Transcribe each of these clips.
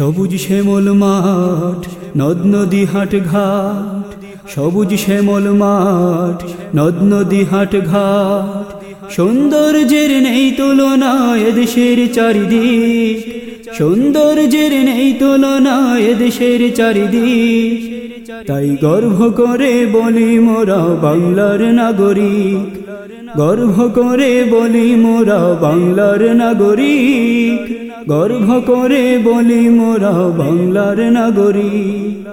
সবুজ শ্যামল মাঠ, নদ নদী হাট ঘাট। সবুজ শ্যামল মাঠ, নদ নদী হাট ঘাট। সুন্দর সৌন্দর্যের নেই তুলনা এদেশের চারিদিক। সৌন্দর্যের নেই তুলনা এদেশের চারিদিক। তাই গর্ব করে বলি মোরা বাংলার নাগরিক। গর্ব করে বলি মোরা বাংলার নাগরিক। গর্ব করে বলি মোরা বাংলার নাগরিক।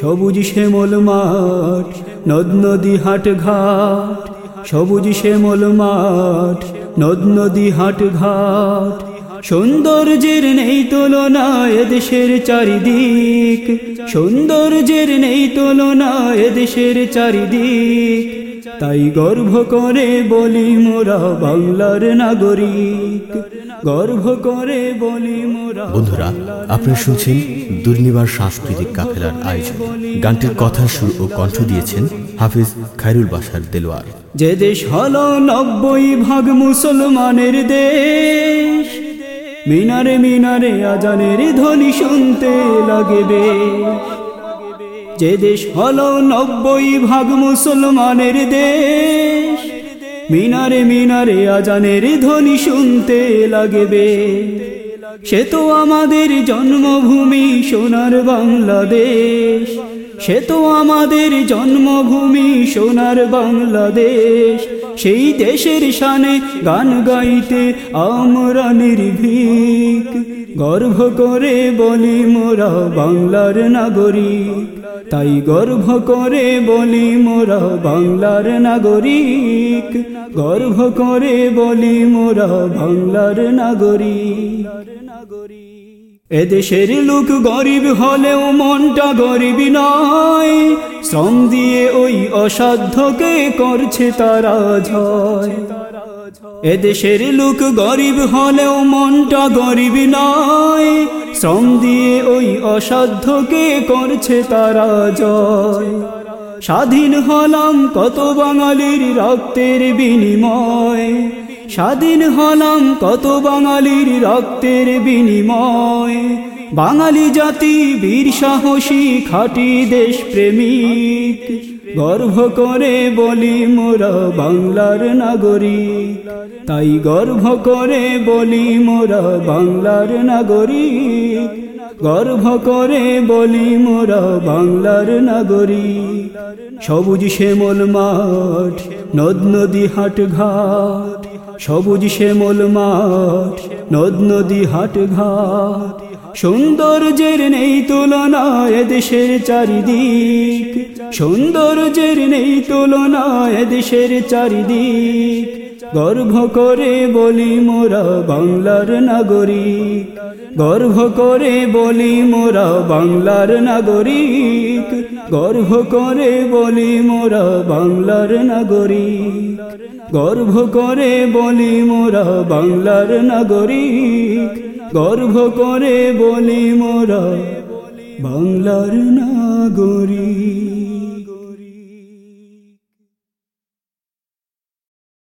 সবুজ শ্যামল মাঠ, নদ নদী হাট ঘাট। সবুজ শ্যামল মাঠ, নদ নদী হাট ঘাট। সৌন্দর্যের নেই তুলনা এদেশের চারিদিক। সৌন্দর্যের নেই তুলনা এদেশের চারিদিক। তাই গর্ব করে বলি মোরা বাংলার নাগরিক। গর্ব করে বলি মোরা বন্ধুরা আপনারা শুনছেন দুর্নিবার সাংস্কৃতিক কাফেলার আয়োজন। গানটির কথা সুর ও কণ্ঠ দিয়েছেন হাফিজ খাইরুল বাসার দেলোয়ার। যে দেশ হল নব্বই ভাগ মুসলমানের দেশ মিনারে মিনারে আজানের ধ্বনি শুনতে লাগবে। যে দেশ হলো নব্বই ভাগ মুসলমানের দেশ, মিনারে মিনারে আজানের ধ্বনি শুনতে লাগবে। সে তো আমাদের জন্মভূমি সোনার বাংলাদেশ, সে তো আমাদের জন্মভূমি সোনার বাংলাদেশ। সেই দেশের শানে গান গাইতে আমরা নির্ভীক। গর্ব করে বলি মোরা বাংলার নাগরিক। তাই গর্ব করে বলি মোরা বাংলার নাগরিক। গর্ব করে বলি মোরা বাংলার নাগরিক। এদেশের লোক গরিব হলেও মনটা গরিব নয়। শ্রম দিয়ে ওই অসাধ্যকে করছে তারা ঝয়। এদেশের লোক গরিব হলেও মনটা গরিব নয়। শ্রম দিয়ে ওই অসাধ্যকে করছে তারা জয় স্বাধীন হলাম কত বাঙালির রক্তের বিনিময়। স্বাধীন হলাম কত বাঙালির রক্তের বিনিময়। বাঙালি জাতি, বীর সাহসী, খাটি দেশ প্রেমিক গর্ব করে বলি মোরা বাংলার নাগরিক। তাই গর্ব করে বলি মোরা বাংলার নাগরিক। গর্ব করে বলি মোরা বাংলার নাগরিক। সবুজ শ্যামল মাঠ, নদ নদী হাট ঘাট সবুজ শ্যামল মাঠ নদ নদী হাট ঘাট, সৌন্দর্যের নেই তুলনা দেশের চারিদিক, সৌন্দর্যের নেই তুলনা দেশের চারিদিক। গর্ব করে বলি মোরা বাংলার নাগরিক। গর্ব করে বলি মোরা বাংলার নাগরিক। গর্ব করে বলি মোরা বাংলার নাগরিক। গর্ব করে বলি মোরা বাংলার নাগরিক। গর্ব করে বলি মোরা বাংলার নাগরিক।